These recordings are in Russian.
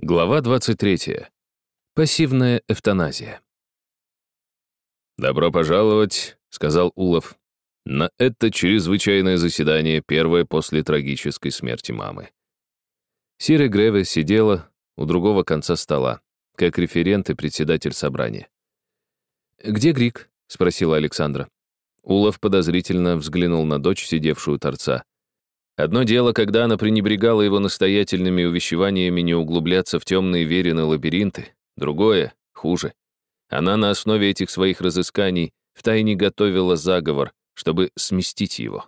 Глава 23. Пассивная эвтаназия. «Добро пожаловать», — сказал Улов, — «на это чрезвычайное заседание, первое после трагической смерти мамы». Сира Греве сидела у другого конца стола, как референт и председатель собрания. «Где Грик?» — спросила Александра. Улов подозрительно взглянул на дочь, сидевшую у торца. Одно дело, когда она пренебрегала его настоятельными увещеваниями не углубляться в темные верины лабиринты. Другое, хуже. Она на основе этих своих разысканий втайне готовила заговор, чтобы сместить его.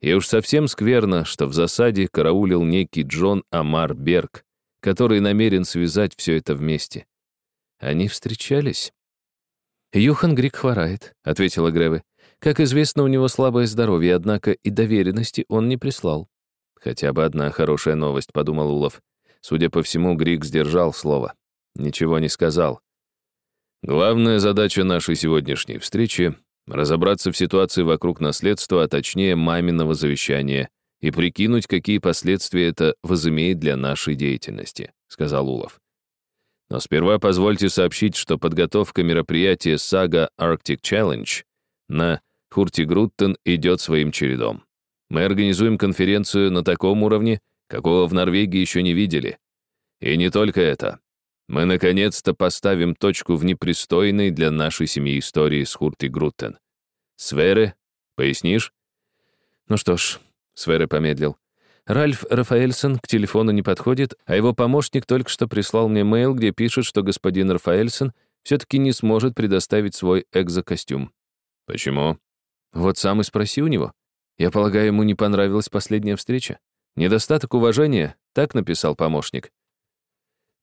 И уж совсем скверно, что в засаде караулил некий Джон Амар Берг, который намерен связать все это вместе. Они встречались? «Юхан Грик хворает», — ответила Греве. Как известно, у него слабое здоровье, однако и доверенности он не прислал. Хотя бы одна хорошая новость, подумал Улов. Судя по всему, Грик сдержал слово. Ничего не сказал. Главная задача нашей сегодняшней встречи — разобраться в ситуации вокруг наследства, а точнее маминого завещания, и прикинуть, какие последствия это возымеет для нашей деятельности, сказал Улов. Но сперва позвольте сообщить, что подготовка мероприятия «Сага Arctic Challenge» на Хуртигруттен идет своим чередом. Мы организуем конференцию на таком уровне, какого в Норвегии еще не видели. И не только это. Мы наконец-то поставим точку в непристойной для нашей семьи истории с Хуртигруттен. Свере, пояснишь? Ну что ж, Свере помедлил. Ральф Рафаэльсон к телефону не подходит, а его помощник только что прислал мне мейл, где пишет, что господин Рафаэльсон все-таки не сможет предоставить свой экзокостюм. Почему? Вот сам и спроси у него. Я полагаю, ему не понравилась последняя встреча. Недостаток уважения, так написал помощник.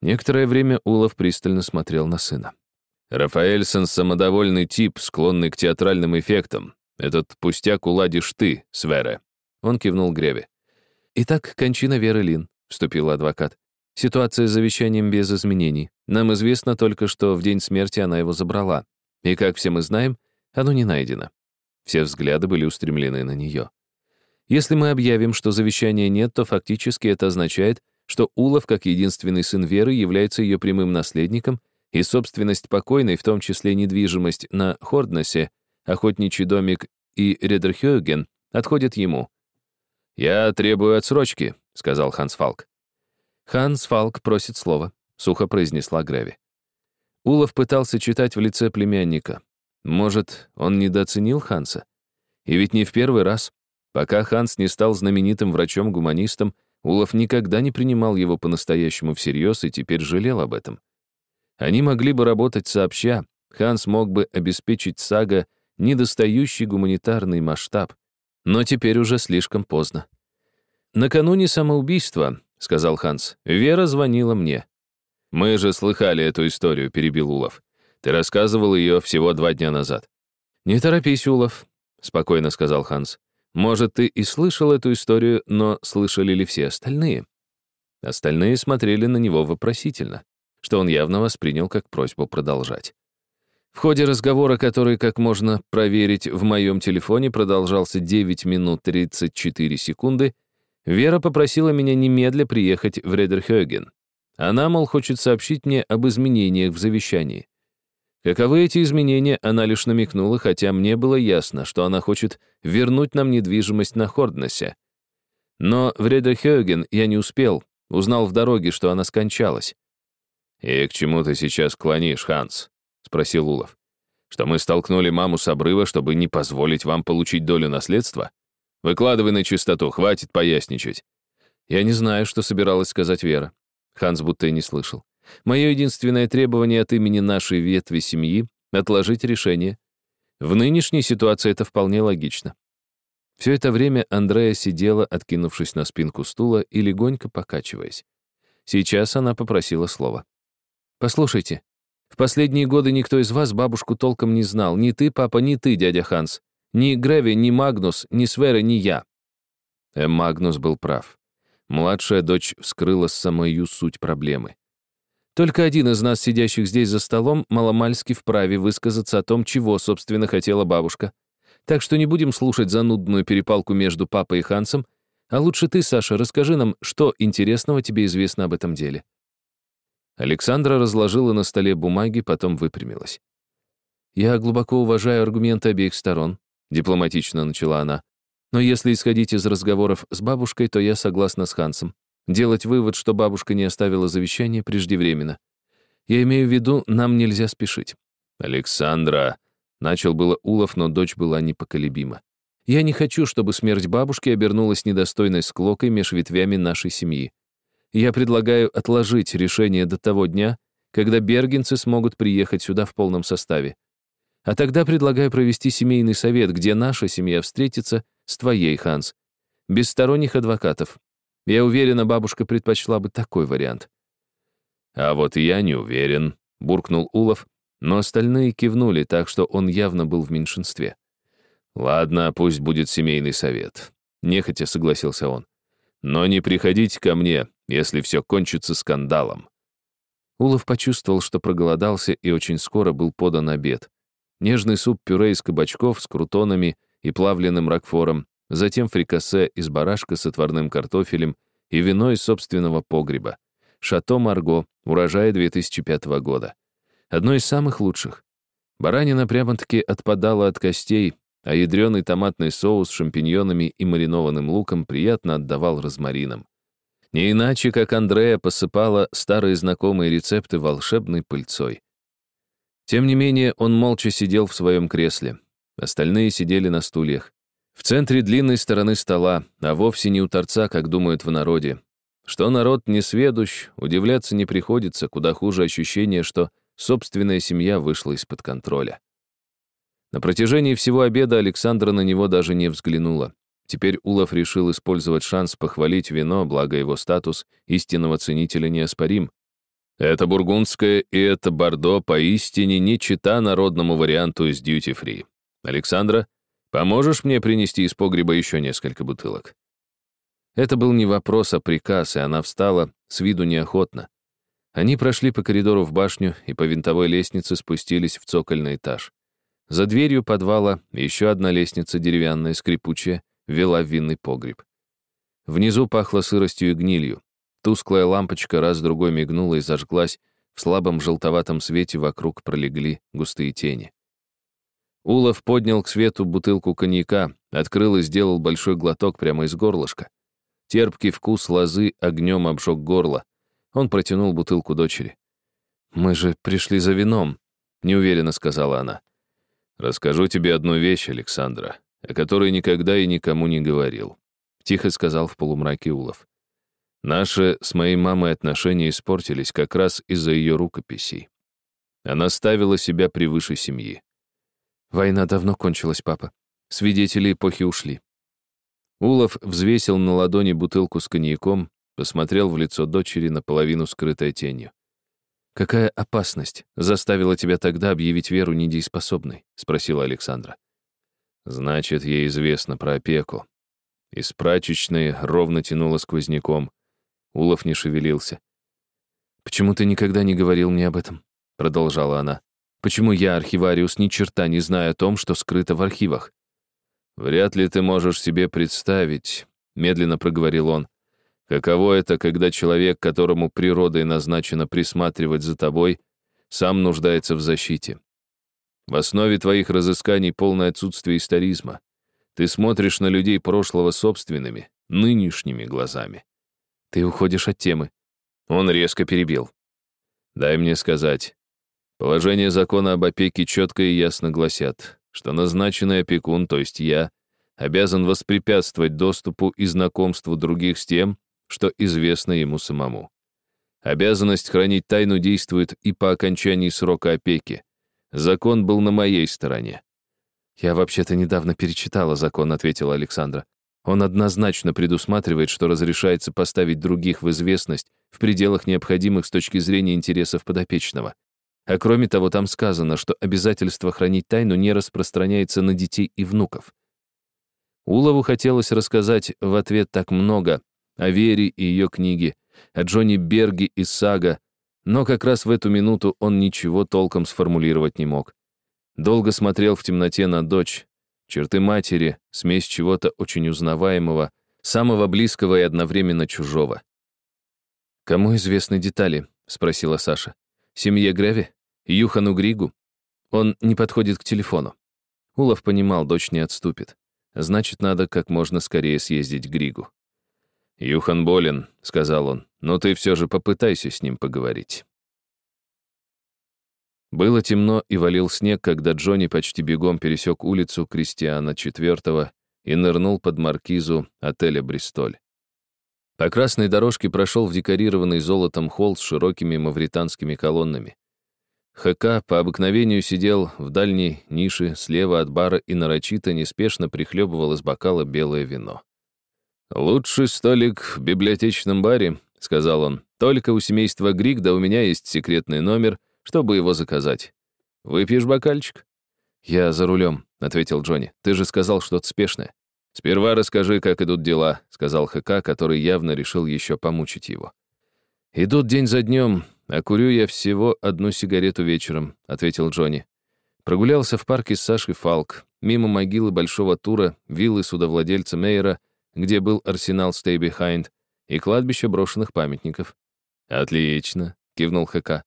Некоторое время Улов пристально смотрел на сына. «Рафаэльсон — самодовольный тип, склонный к театральным эффектам. Этот пустяк уладишь ты, Свере». Он кивнул Греве. «Итак, кончина Веры Лин», — вступил адвокат. «Ситуация с завещанием без изменений. Нам известно только, что в день смерти она его забрала. И, как все мы знаем, оно не найдено. Все взгляды были устремлены на нее. Если мы объявим, что завещания нет, то фактически это означает, что Улов, как единственный сын Веры, является ее прямым наследником, и собственность покойной, в том числе недвижимость на Хорднесе, охотничий домик и Редерхёген, отходят ему. «Я требую отсрочки», — сказал Ханс Фалк. «Ханс Фалк просит слова», — сухо произнесла Греви. Улов пытался читать в лице племянника. Может, он недооценил Ханса? И ведь не в первый раз. Пока Ханс не стал знаменитым врачом-гуманистом, Улов никогда не принимал его по-настоящему всерьез и теперь жалел об этом. Они могли бы работать сообща, Ханс мог бы обеспечить Сага недостающий гуманитарный масштаб. Но теперь уже слишком поздно. «Накануне самоубийства», — сказал Ханс, — «Вера звонила мне». «Мы же слыхали эту историю», — перебил Улов. Ты рассказывал ее всего два дня назад». «Не торопись, Улов», — спокойно сказал Ханс. «Может, ты и слышал эту историю, но слышали ли все остальные?» Остальные смотрели на него вопросительно, что он явно воспринял как просьбу продолжать. В ходе разговора, который, как можно проверить, в моем телефоне продолжался 9 минут 34 секунды, Вера попросила меня немедля приехать в Редерхёген. Она, мол, хочет сообщить мне об изменениях в завещании. Каковы эти изменения, она лишь намекнула, хотя мне было ясно, что она хочет вернуть нам недвижимость на Хорднесе. Но в Редерхёген я не успел, узнал в дороге, что она скончалась. «И к чему ты сейчас клонишь, Ханс?» — спросил Улов. «Что мы столкнули маму с обрыва, чтобы не позволить вам получить долю наследства? Выкладывай на чистоту, хватит поясничать». Я не знаю, что собиралась сказать Вера. Ханс будто и не слышал. Мое единственное требование от имени нашей ветви семьи — отложить решение. В нынешней ситуации это вполне логично. Все это время Андрея сидела, откинувшись на спинку стула и легонько покачиваясь. Сейчас она попросила слова. «Послушайте, в последние годы никто из вас бабушку толком не знал. Ни ты, папа, ни ты, дядя Ханс. Ни Греви, ни Магнус, ни Свера, ни я». Э, Магнус был прав. Младшая дочь вскрыла самую суть проблемы. Только один из нас, сидящих здесь за столом, маломальски вправе высказаться о том, чего, собственно, хотела бабушка. Так что не будем слушать занудную перепалку между папой и Хансом, а лучше ты, Саша, расскажи нам, что интересного тебе известно об этом деле. Александра разложила на столе бумаги, потом выпрямилась. «Я глубоко уважаю аргументы обеих сторон», — дипломатично начала она. «Но если исходить из разговоров с бабушкой, то я согласна с Хансом. Делать вывод, что бабушка не оставила завещание, преждевременно. Я имею в виду, нам нельзя спешить». «Александра», — начал было Улов, но дочь была непоколебима. «Я не хочу, чтобы смерть бабушки обернулась недостойной склокой меж ветвями нашей семьи. Я предлагаю отложить решение до того дня, когда бергенцы смогут приехать сюда в полном составе. А тогда предлагаю провести семейный совет, где наша семья встретится с твоей, Ханс. Без сторонних адвокатов. Я уверена, бабушка предпочла бы такой вариант. А вот я не уверен, буркнул Улов, но остальные кивнули, так что он явно был в меньшинстве. Ладно, пусть будет семейный совет. Нехотя согласился он. Но не приходите ко мне, если все кончится скандалом. Улов почувствовал, что проголодался, и очень скоро был подан обед. Нежный суп-пюре из кабачков с крутонами и плавленным ракфором, затем фрикасе из барашка с отварным картофелем и вино из собственного погреба. Шато Марго, урожая 2005 года. Одно из самых лучших. Баранина прямо-таки отпадала от костей, а ядреный томатный соус с шампиньонами и маринованным луком приятно отдавал розмарином. Не иначе, как Андрея посыпала старые знакомые рецепты волшебной пыльцой. Тем не менее, он молча сидел в своем кресле. Остальные сидели на стульях. В центре длинной стороны стола, а вовсе не у торца, как думают в народе. Что народ не сведущ, удивляться не приходится, куда хуже ощущение, что собственная семья вышла из-под контроля. На протяжении всего обеда Александра на него даже не взглянула. Теперь Улов решил использовать шанс похвалить вино, благо его статус истинного ценителя неоспорим. Это бургундское и это бордо поистине не чита народному варианту из дьюти-фри. Александра, поможешь мне принести из погреба еще несколько бутылок?» Это был не вопрос, а приказ, и она встала, с виду неохотно. Они прошли по коридору в башню и по винтовой лестнице спустились в цокольный этаж. За дверью подвала еще одна лестница деревянная, скрипучая, вела в винный погреб. Внизу пахло сыростью и гнилью. Тусклая лампочка раз-другой мигнула и зажглась, в слабом желтоватом свете вокруг пролегли густые тени. Улов поднял к свету бутылку коньяка, открыл и сделал большой глоток прямо из горлышка. Терпкий вкус лозы огнем обжег горло. Он протянул бутылку дочери. «Мы же пришли за вином», — неуверенно сказала она. «Расскажу тебе одну вещь, Александра, о которой никогда и никому не говорил», — тихо сказал в полумраке Улов. Наши с моей мамой отношения испортились как раз из-за ее рукописей. Она ставила себя превыше семьи. Война давно кончилась, папа. Свидетели эпохи ушли. Улов взвесил на ладони бутылку с коньяком, посмотрел в лицо дочери, наполовину скрытой тенью. «Какая опасность заставила тебя тогда объявить Веру недееспособной?» — спросила Александра. «Значит, ей известно про опеку». Из прачечной ровно тянуло сквозняком. Улов не шевелился. «Почему ты никогда не говорил мне об этом?» — продолжала она. «Почему я, архивариус, ни черта не знаю о том, что скрыто в архивах?» «Вряд ли ты можешь себе представить», — медленно проговорил он, «каково это, когда человек, которому природой назначено присматривать за тобой, сам нуждается в защите. В основе твоих разысканий полное отсутствие историзма. Ты смотришь на людей прошлого собственными, нынешними глазами. Ты уходишь от темы. Он резко перебил. Дай мне сказать. Положение закона об опеке четко и ясно гласят, что назначенный опекун, то есть я, обязан воспрепятствовать доступу и знакомству других с тем, что известно ему самому. Обязанность хранить тайну действует и по окончании срока опеки. Закон был на моей стороне. «Я вообще-то недавно перечитала закон», — ответила Александра. Он однозначно предусматривает, что разрешается поставить других в известность в пределах необходимых с точки зрения интересов подопечного. А кроме того, там сказано, что обязательство хранить тайну не распространяется на детей и внуков. Улову хотелось рассказать в ответ так много о Вере и ее книге, о Джонни Берге и Сага, но как раз в эту минуту он ничего толком сформулировать не мог. Долго смотрел в темноте на дочь, Черты матери, смесь чего-то очень узнаваемого, самого близкого и одновременно чужого. «Кому известны детали?» — спросила Саша. «Семье Греви? Юхану Григу? Он не подходит к телефону». Улов понимал, дочь не отступит. Значит, надо как можно скорее съездить к Григу. «Юхан болен», — сказал он, — «но ты все же попытайся с ним поговорить». Было темно и валил снег, когда Джонни почти бегом пересек улицу Кристиана IV и нырнул под маркизу отеля «Бристоль». По красной дорожке прошел в декорированный золотом холл с широкими мавританскими колоннами. ХК по обыкновению сидел в дальней нише слева от бара и нарочито неспешно прихлебывал из бокала белое вино. «Лучший столик в библиотечном баре», — сказал он. «Только у семейства Грик, да у меня есть секретный номер, чтобы его заказать. Выпьешь бокальчик?» «Я за рулем», — ответил Джонни. «Ты же сказал что-то спешное». «Сперва расскажи, как идут дела», — сказал ХК, который явно решил еще помучить его. «Идут день за днем, а курю я всего одну сигарету вечером», — ответил Джонни. Прогулялся в парке с Сашей Фалк, мимо могилы Большого Тура, виллы судовладельца Мейера, где был арсенал Stay Behind, и кладбище брошенных памятников. «Отлично», — кивнул ХК.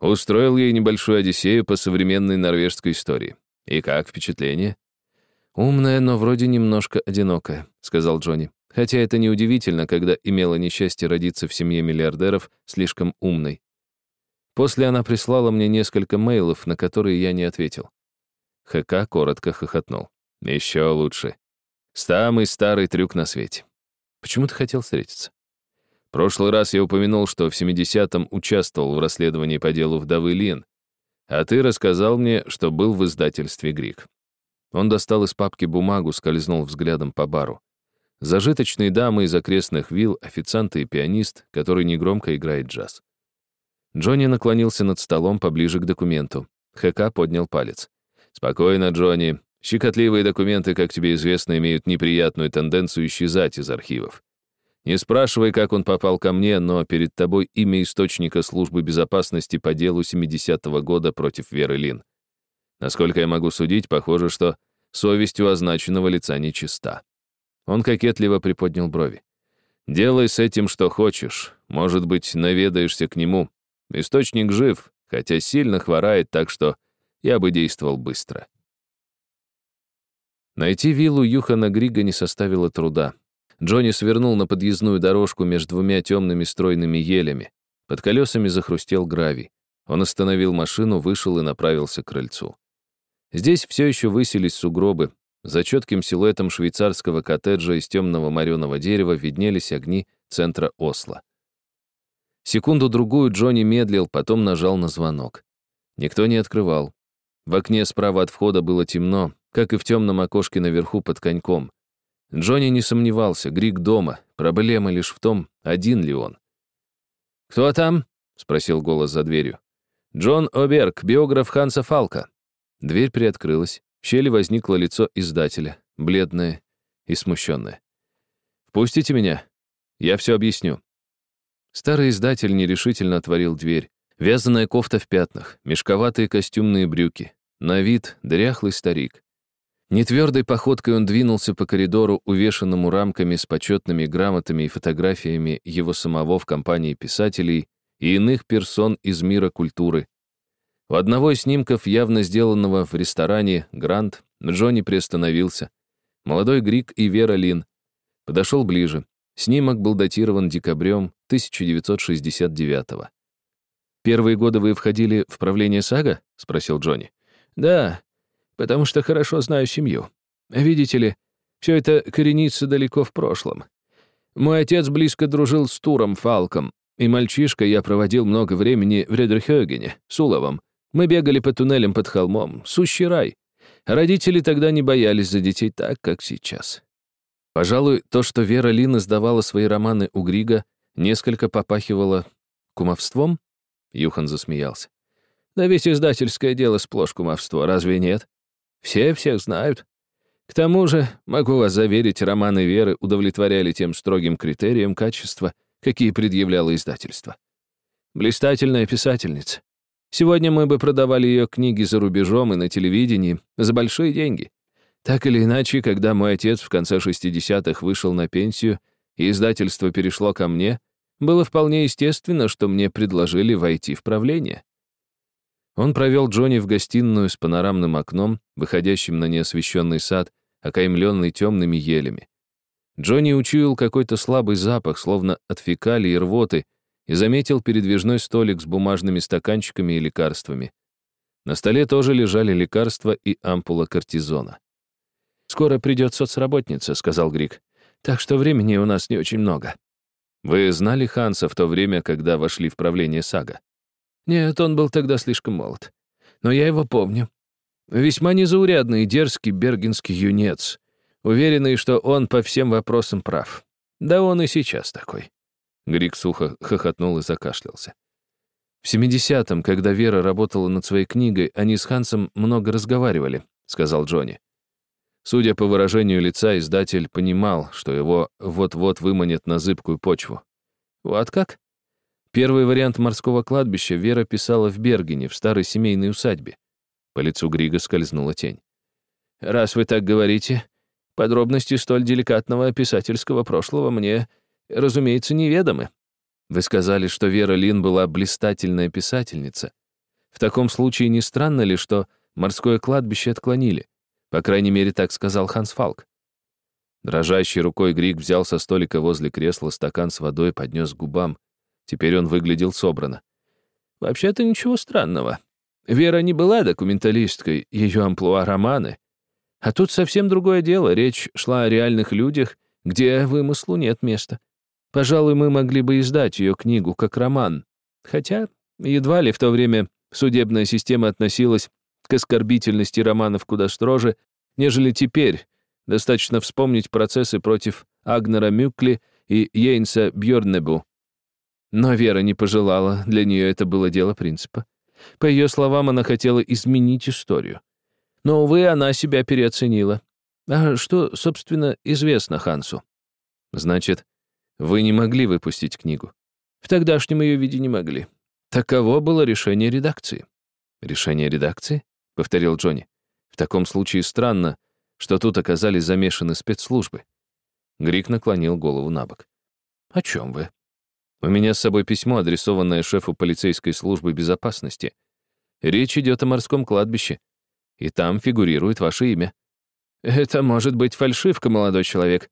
Устроил ей небольшую одиссею по современной норвежской истории. И как впечатление? «Умная, но вроде немножко одинокая», — сказал Джонни. «Хотя это неудивительно, когда имела несчастье родиться в семье миллиардеров, слишком умной. После она прислала мне несколько мейлов, на которые я не ответил». ХК коротко хохотнул. «Еще лучше. Самый старый трюк на свете. Почему ты хотел встретиться?» прошлый раз я упомянул, что в 70-м участвовал в расследовании по делу вдовы Лин, а ты рассказал мне, что был в издательстве «Грик». Он достал из папки бумагу, скользнул взглядом по бару. Зажиточные дамы из окрестных вилл, официанты и пианист, который негромко играет джаз. Джонни наклонился над столом поближе к документу. ХК поднял палец. «Спокойно, Джонни. Щекотливые документы, как тебе известно, имеют неприятную тенденцию исчезать из архивов. Не спрашивай, как он попал ко мне, но перед тобой имя источника службы безопасности по делу 70-го года против Веры Лин. Насколько я могу судить, похоже, что совесть у означенного лица нечиста. Он кокетливо приподнял брови. «Делай с этим, что хочешь. Может быть, наведаешься к нему. Источник жив, хотя сильно хворает, так что я бы действовал быстро». Найти виллу Юхана Грига не составило труда. Джонни свернул на подъездную дорожку между двумя темными стройными елями. Под колесами захрустел гравий. Он остановил машину, вышел и направился к крыльцу. Здесь все еще высились сугробы. За четким силуэтом швейцарского коттеджа из темного мореного дерева виднелись огни центра Осло. Секунду-другую Джонни медлил, потом нажал на звонок. Никто не открывал. В окне справа от входа было темно, как и в темном окошке наверху под коньком. Джонни не сомневался, Грик дома, проблема лишь в том, один ли он. «Кто там?» — спросил голос за дверью. «Джон Оберг, биограф Ханса Фалка». Дверь приоткрылась. В щели возникло лицо издателя, бледное и смущенное. «Впустите меня. Я все объясню». Старый издатель нерешительно отворил дверь. Вязаная кофта в пятнах, мешковатые костюмные брюки. На вид дряхлый старик. Нетвердой походкой он двинулся по коридору, увешанному рамками с почетными грамотами и фотографиями его самого в компании писателей и иных персон из мира культуры, у одного из снимков, явно сделанного в ресторане «Грант», Джонни приостановился. Молодой Грик и Вера Лин. Подошел ближе. Снимок был датирован декабрем 1969-го. «Первые годы вы входили в правление САГА?» — спросил Джонни. «Да, потому что хорошо знаю семью. Видите ли, все это коренится далеко в прошлом. Мой отец близко дружил с Туром Фалком, и мальчишка я проводил много времени в Редерхёгене, Уловом. Мы бегали по туннелям под холмом, сущий рай. Родители тогда не боялись за детей так, как сейчас. Пожалуй, то, что Вера Лин издавала свои романы у Грига, несколько попахивало кумовством? Юхан засмеялся. Да ведь издательское дело сплошь кумовство, разве нет? Все всех знают. К тому же, могу вас заверить, романы Веры удовлетворяли тем строгим критериям качества, какие предъявляло издательство. Блистательная писательница. Сегодня мы бы продавали ее книги за рубежом и на телевидении за большие деньги. Так или иначе, когда мой отец в конце 60-х вышел на пенсию, и издательство перешло ко мне, было вполне естественно, что мне предложили войти в правление. Он провел Джонни в гостиную с панорамным окном, выходящим на неосвещенный сад, окаймленный темными елями. Джонни учуял какой-то слабый запах, словно от фекалий и рвоты, и заметил передвижной столик с бумажными стаканчиками и лекарствами. На столе тоже лежали лекарства и ампула кортизона. «Скоро придет соцработница», — сказал Грик. «Так что времени у нас не очень много». «Вы знали Ханса в то время, когда вошли в правление Сага?» «Нет, он был тогда слишком молод. Но я его помню. Весьма незаурядный, дерзкий бергенский юнец, уверенный, что он по всем вопросам прав. Да он и сейчас такой». Грик сухо хохотнул и закашлялся. В 70-м, когда Вера работала над своей книгой, они с Хансом много разговаривали, сказал Джонни. Судя по выражению лица, издатель понимал, что его вот-вот выманят на зыбкую почву. Вот как? Первый вариант морского кладбища Вера писала в Бергене, в старой семейной усадьбе. По лицу Грига скользнула тень. «Раз вы так говорите, подробности столь деликатного писательского прошлого мне, разумеется, неведомы. Вы сказали, что Вера Лин была блистательная писательница. В таком случае не странно ли, что морское кладбище отклонили? По крайней мере, так сказал Ханс Фалк. Дрожащей рукой Грик взял со столика возле кресла стакан с водой, поднес к губам. Теперь он выглядел собрано. «Вообще-то ничего странного. Вера не была документалисткой, ее амплуа — романы. А тут совсем другое дело, речь шла о реальных людях, где вымыслу нет места. Пожалуй, мы могли бы издать ее книгу как роман. Хотя, едва ли в то время судебная система относилась к оскорбительности романов куда строже, нежели теперь. Достаточно вспомнить процессы против Агнера Мюкли и Йейнса Бьорнебу. Но Вера не пожелала, для нее это было дело принципа. По ее словам, она хотела изменить историю. Но, увы, она себя переоценила. А что, собственно, известно Хансу? Значит, вы не могли выпустить книгу. В тогдашнем ее виде не могли. Таково было решение редакции. Решение редакции? Повторил Джонни. В таком случае странно, что тут оказались замешаны спецслужбы. Грик наклонил голову на бок. «О чем вы?» «У меня с собой письмо, адресованное шефу полицейской службы безопасности. Речь идет о морском кладбище, и там фигурирует ваше имя». «Это может быть фальшивка, молодой человек».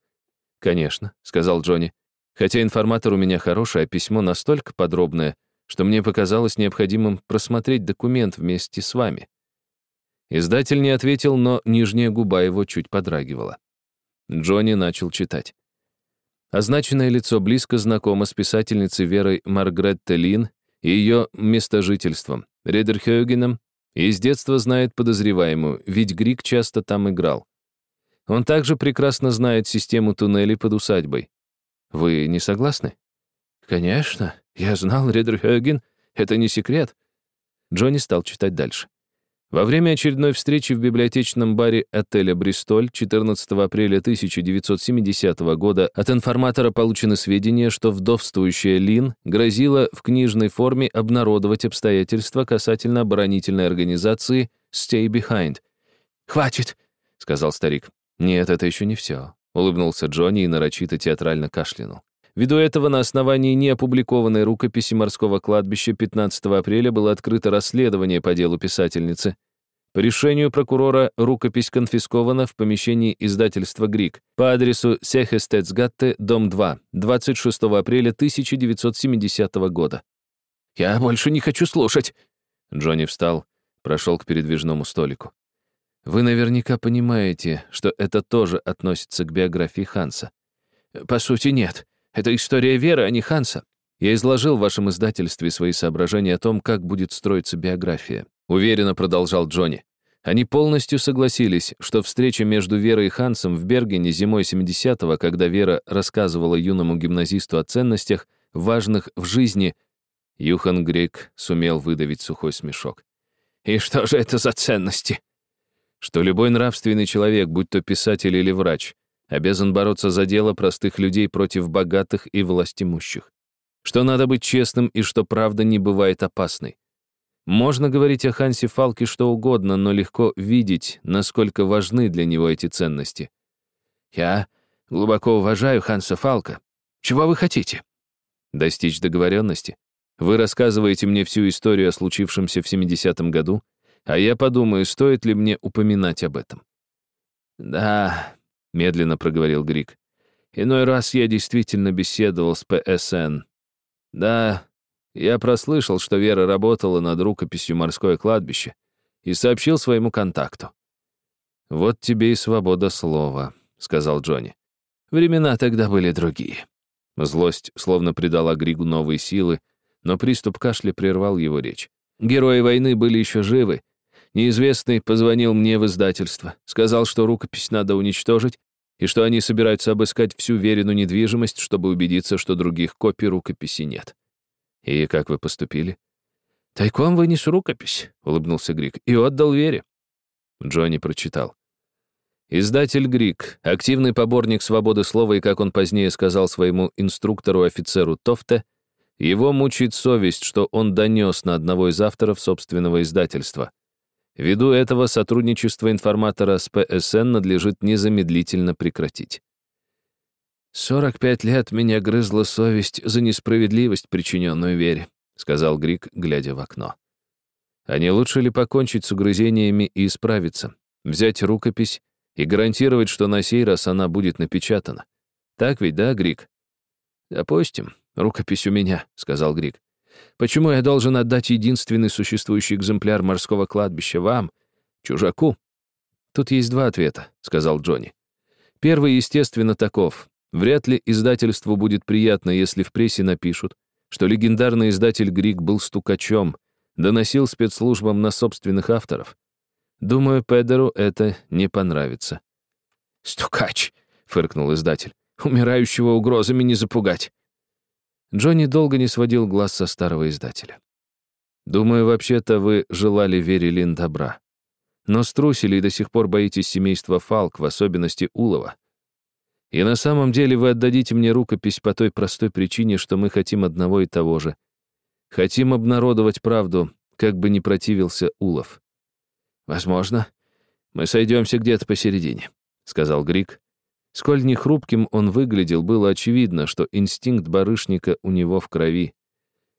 «Конечно», — сказал Джонни. Хотя информатор у меня хороший, а письмо настолько подробное, что мне показалось необходимым просмотреть документ вместе с вами. Издатель не ответил, но нижняя губа его чуть подрагивала. Джонни начал читать. Означенное лицо близко знакомо с писательницей Верой Маргретте Лин и ее местожительством, Редерхёгеном, и с детства знает подозреваемую, ведь Грик часто там играл. Он также прекрасно знает систему туннелей под усадьбой. Вы не согласны? Конечно. Я знал Редерхёген. Это не секрет. Джонни стал читать дальше. Во время очередной встречи в библиотечном баре отеля «Бристоль» 14 апреля 1970 года от информатора получены сведения, что вдовствующая Лин грозила в книжной форме обнародовать обстоятельства касательно оборонительной организации «Stay Behind». «Хватит», — сказал старик. «Нет, это еще не все. Улыбнулся Джонни и нарочито театрально кашлянул. Ввиду этого на основании неопубликованной рукописи морского кладбища 15 апреля было открыто расследование по делу писательницы. По решению прокурора рукопись конфискована в помещении издательства «Грик» по адресу Сехестецгатте, дом 2, 26 апреля 1970 года. «Я больше не хочу слушать!» Джонни встал, прошел к передвижному столику. Вы наверняка понимаете, что это тоже относится к биографии Ханса. По сути, нет. Это история Веры, а не Ханса. Я изложил в вашем издательстве свои соображения о том, как будет строиться биография. Уверенно продолжал Джонни. Они полностью согласились, что встреча между Верой и Хансом в Бергене зимой 70-го, когда Вера рассказывала юному гимназисту о ценностях, важных в жизни, Юхан Грек сумел выдавить сухой смешок. «И что же это за ценности?» Что любой нравственный человек, будь то писатель или врач, обязан бороться за дело простых людей против богатых и властимущих. Что надо быть честным и что правда не бывает опасной. Можно говорить о Хансе Фалке что угодно, но легко видеть, насколько важны для него эти ценности. «Я глубоко уважаю Ханса Фалка. Чего вы хотите?» Достичь договоренности? Вы рассказываете мне всю историю о случившемся в 70-м году, а я подумаю, стоит ли мне упоминать об этом. «Да», — медленно проговорил Грик, «иной раз я действительно беседовал с ПСН. Да, я прослышал, что Вера работала над рукописью «Морское кладбище» и сообщил своему контакту. «Вот тебе и свобода слова», — сказал Джонни. «Времена тогда были другие». Злость словно придала Григу новые силы, но приступ кашля прервал его речь. Герои войны были еще живы. Неизвестный позвонил мне в издательство, сказал, что рукопись надо уничтожить, и что они собираются обыскать всю веренную недвижимость, чтобы убедиться, что других копий рукописи нет. И как вы поступили? «Тайком вынес рукопись», — улыбнулся Грик, — «и отдал Вере». Джонни прочитал. Издатель Грик, активный поборник свободы слова и, как он позднее сказал своему инструктору-офицеру Тофте, его мучает совесть, что он донес на одного из авторов собственного издательства. Ввиду этого сотрудничество информатора с ПСН надлежит незамедлительно прекратить. «Сорок пять лет меня грызла совесть за несправедливость, причиненную Вере», сказал Грик, глядя в окно. «А не лучше ли покончить с угрызениями и исправиться? Взять рукопись и гарантировать, что на сей раз она будет напечатана? Так ведь, да, Грик?» «Допустим, «Рукопись у меня», — сказал Грик. «Почему я должен отдать единственный существующий экземпляр морского кладбища вам, чужаку?» «Тут есть два ответа», — сказал Джонни. «Первый, естественно, таков. Вряд ли издательству будет приятно, если в прессе напишут, что легендарный издатель Грик был стукачом, доносил спецслужбам на собственных авторов. Думаю, Педеру это не понравится». «Стукач», — фыркнул издатель. «Умирающего угрозами не запугать». Джонни долго не сводил глаз со старого издателя. «Думаю, вообще-то вы желали Вере Лин добра. Но струсили и до сих пор боитесь семейства Фалк, в особенности Улова. И на самом деле вы отдадите мне рукопись по той простой причине, что мы хотим одного и того же. Хотим обнародовать правду, как бы ни противился Улов. Возможно, мы сойдемся где-то посередине», — сказал Грик, Сколь нехрупким он выглядел, было очевидно, что инстинкт барышника у него в крови.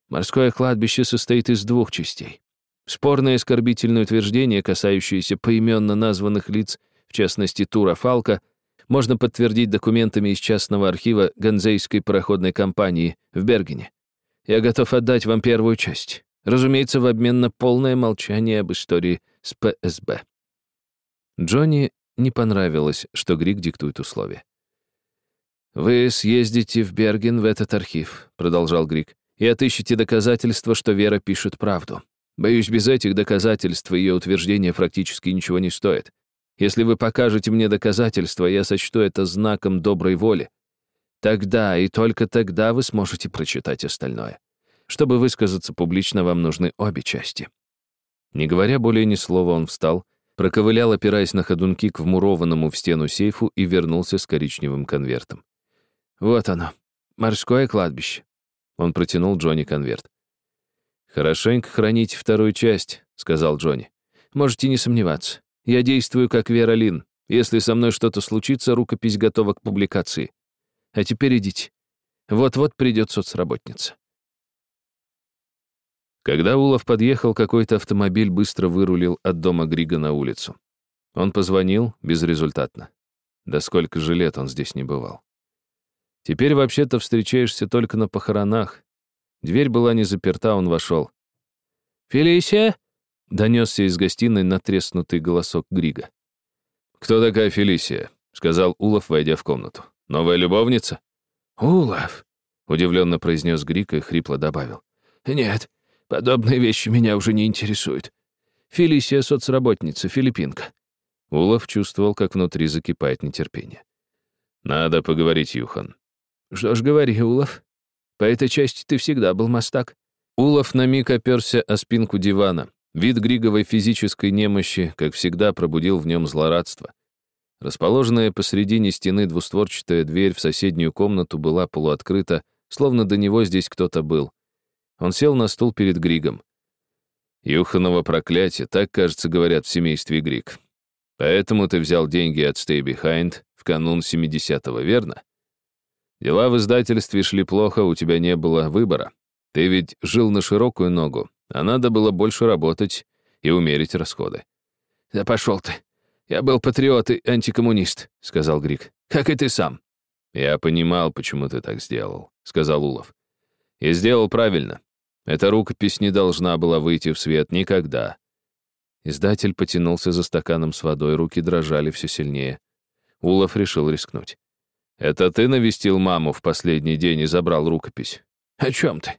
Морское кладбище состоит из двух частей. Спорное оскорбительное утверждение, касающееся поименно названных лиц, в частности Тура Фалка, можно подтвердить документами из частного архива Ганзейской пароходной компании в Бергене. Я готов отдать вам первую часть. Разумеется, в обмен на полное молчание об истории с ПСБ. Джонни не понравилось, что Грик диктует условия. «Вы съездите в Берген в этот архив», — продолжал Грик, «и отыщете доказательства, что Вера пишет правду. Боюсь, без этих доказательств ее утверждение практически ничего не стоит. Если вы покажете мне доказательства, я сочту это знаком доброй воли. Тогда и только тогда вы сможете прочитать остальное. Чтобы высказаться публично, вам нужны обе части». Не говоря более ни слова, он встал, проковылял, опираясь на ходунки к вмурованному в стену сейфу и вернулся с коричневым конвертом. «Вот оно, морское кладбище». Он протянул Джонни конверт. «Хорошенько храните вторую часть», — сказал Джонни. «Можете не сомневаться. Я действую как Вера Лин. Если со мной что-то случится, рукопись готова к публикации. А теперь идите. Вот-вот придет соцработница». Когда Улов подъехал, какой-то автомобиль быстро вырулил от дома Грига на улицу. Он позвонил безрезультатно. Да сколько же лет он здесь не бывал. Теперь вообще-то встречаешься только на похоронах. Дверь была не заперта, он вошел. «Фелисия?» — донесся из гостиной натреснутый голосок Грига. «Кто такая Фелисия?» — сказал Улов, войдя в комнату. «Новая любовница?» «Улов», — удивленно произнес Грик и хрипло добавил. «Нет, Подобные вещи меня уже не интересуют. Фелисия — соцработница, филиппинка». Улов чувствовал, как внутри закипает нетерпение. «Надо поговорить, Юхан». «Что ж говори, Улов. По этой части ты всегда был мастак». Улов на миг оперся о спинку дивана. Вид Григовой физической немощи, как всегда, пробудил в нем злорадство. Расположенная посредине стены двустворчатая дверь в соседнюю комнату была полуоткрыта, словно до него здесь кто-то был. Он сел на стул перед Григом. «Юханово проклятие, так, кажется, говорят в семействе Григ. Поэтому ты взял деньги от Stay Behind в канун 70-го, верно?» Дела в издательстве шли плохо, у тебя не было выбора. Ты ведь жил на широкую ногу, а надо было больше работать и умерить расходы. «Да пошел ты. Я был патриот и антикоммунист», — сказал Грик. «Как и ты сам». «Я понимал, почему ты так сделал», — сказал Улов. «И сделал правильно. Эта рукопись не должна была выйти в свет никогда». Издатель потянулся за стаканом с водой, руки дрожали все сильнее. Улов решил рискнуть. «Это ты навестил маму в последний день и забрал рукопись?» «О чем ты?»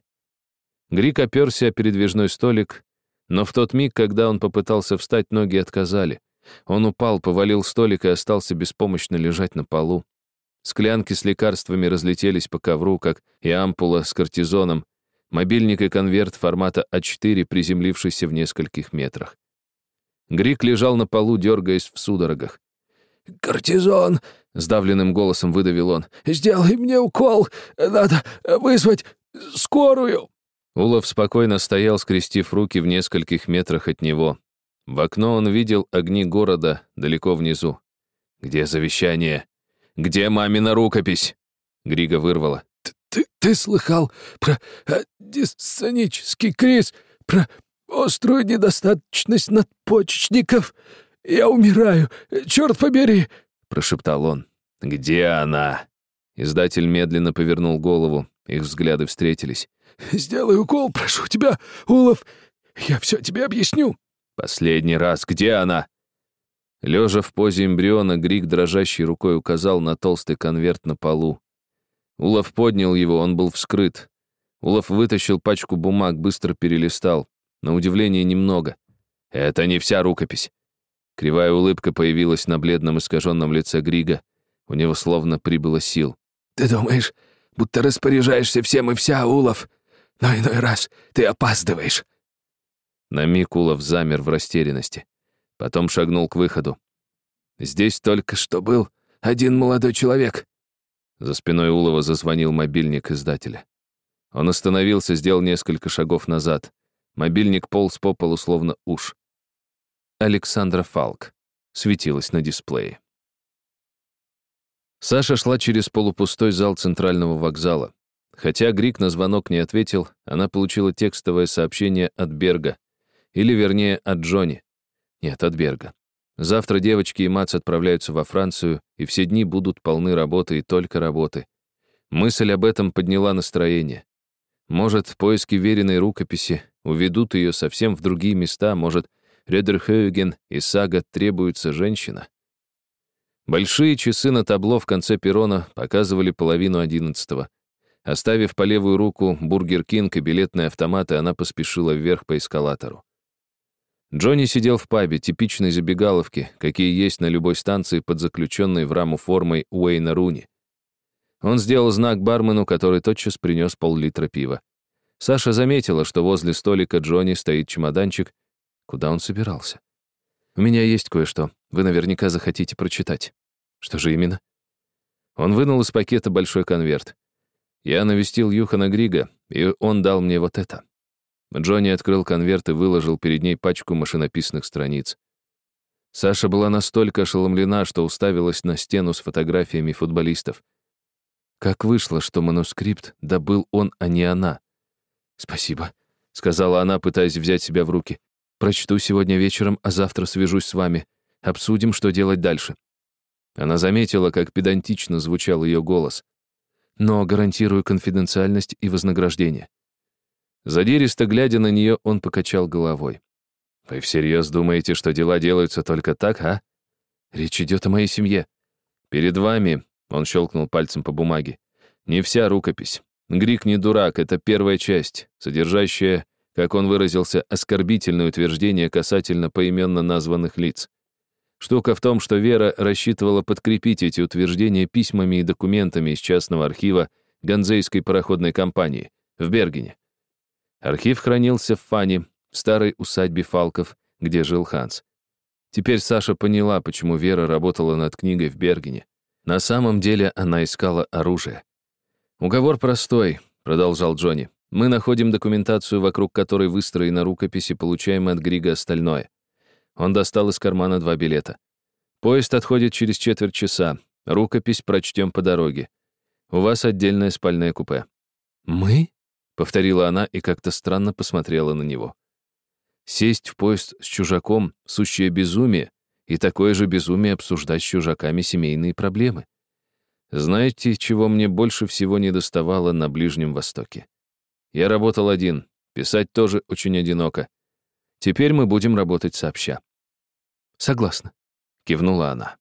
Грик оперся о передвижной столик, но в тот миг, когда он попытался встать, ноги отказали. Он упал, повалил столик и остался беспомощно лежать на полу. Склянки с лекарствами разлетелись по ковру, как и ампула с кортизоном, мобильник и конверт формата А4, приземлившийся в нескольких метрах. Грик лежал на полу, дергаясь в судорогах. «Кортизон!» — сдавленным голосом выдавил он. «Сделай мне укол! Надо вызвать скорую!» Улов спокойно стоял, скрестив руки в нескольких метрах от него. В окно он видел огни города далеко внизу. «Где завещание? Где мамина рукопись?» Грига вырвала. «Ты, ты, слыхал про э, диссонический криз, про острую недостаточность надпочечников? Я умираю, черт побери!» прошептал он. «Где она?» Издатель медленно повернул голову, их взгляды встретились. «Сделай укол, прошу тебя, Улов, я все тебе объясню». «Последний раз, где она?» Лежа в позе эмбриона, Грик дрожащей рукой указал на толстый конверт на полу. Улов поднял его, он был вскрыт. Улов вытащил пачку бумаг, быстро перелистал. На удивление, немного. «Это не вся рукопись. Кривая улыбка появилась на бледном искаженном лице Грига. У него словно прибыло сил. «Ты думаешь, будто распоряжаешься всем и вся, Улов? Но иной раз ты опаздываешь». На миг Улов замер в растерянности. Потом шагнул к выходу. «Здесь только что был один молодой человек». За спиной Улова зазвонил мобильник издателя. Он остановился, сделал несколько шагов назад. Мобильник полз по полу, словно уж. Александра Фалк светилась на дисплее. Саша шла через полупустой зал центрального вокзала. Хотя Грик на звонок не ответил, она получила текстовое сообщение от Берга. Или, вернее, от Джонни. Нет, от Берга. Завтра девочки и Мац отправляются во Францию, и все дни будут полны работы и только работы. Мысль об этом подняла настроение. Может, поиски веренной рукописи уведут ее совсем в другие места, может, Редерхёген и Сага требуется женщина. Большие часы на табло в конце перрона показывали половину одиннадцатого. Оставив по левую руку Бургер Кинг и билетные автоматы, она поспешила вверх по эскалатору. Джонни сидел в пабе, типичной забегаловке, какие есть на любой станции под заключенной в раму формой Уэйна Руни. Он сделал знак бармену, который тотчас принес пол-литра пива. Саша заметила, что возле столика Джонни стоит чемоданчик, Куда он собирался? У меня есть кое-что. Вы наверняка захотите прочитать. Что же именно? Он вынул из пакета большой конверт. Я навестил Юхана Грига, и он дал мне вот это. Джонни открыл конверт и выложил перед ней пачку машинописных страниц. Саша была настолько ошеломлена, что уставилась на стену с фотографиями футболистов. Как вышло, что манускрипт добыл он, а не она? «Спасибо», — сказала она, пытаясь взять себя в руки. Прочту сегодня вечером, а завтра свяжусь с вами. Обсудим, что делать дальше». Она заметила, как педантично звучал ее голос. «Но гарантирую конфиденциальность и вознаграждение». Задиристо глядя на нее, он покачал головой. «Вы всерьез думаете, что дела делаются только так, а? Речь идет о моей семье. Перед вами, — он щелкнул пальцем по бумаге, — не вся рукопись. Грик не дурак, это первая часть, содержащая как он выразился, оскорбительное утверждение касательно поименно названных лиц. Штука в том, что Вера рассчитывала подкрепить эти утверждения письмами и документами из частного архива Ганзейской пароходной компании в Бергене. Архив хранился в Фане, в старой усадьбе Фалков, где жил Ханс. Теперь Саша поняла, почему Вера работала над книгой в Бергене. На самом деле она искала оружие. «Уговор простой», — продолжал Джонни. Мы находим документацию, вокруг которой выстроена рукопись и получаем от Грига остальное. Он достал из кармана два билета. Поезд отходит через четверть часа. Рукопись прочтем по дороге. У вас отдельное спальное купе». «Мы?» — повторила она и как-то странно посмотрела на него. Сесть в поезд с чужаком — сущее безумие, и такое же безумие обсуждать с чужаками семейные проблемы. Знаете, чего мне больше всего не доставало на Ближнем Востоке? Я работал один, писать тоже очень одиноко. Теперь мы будем работать сообща. Согласна, кивнула она.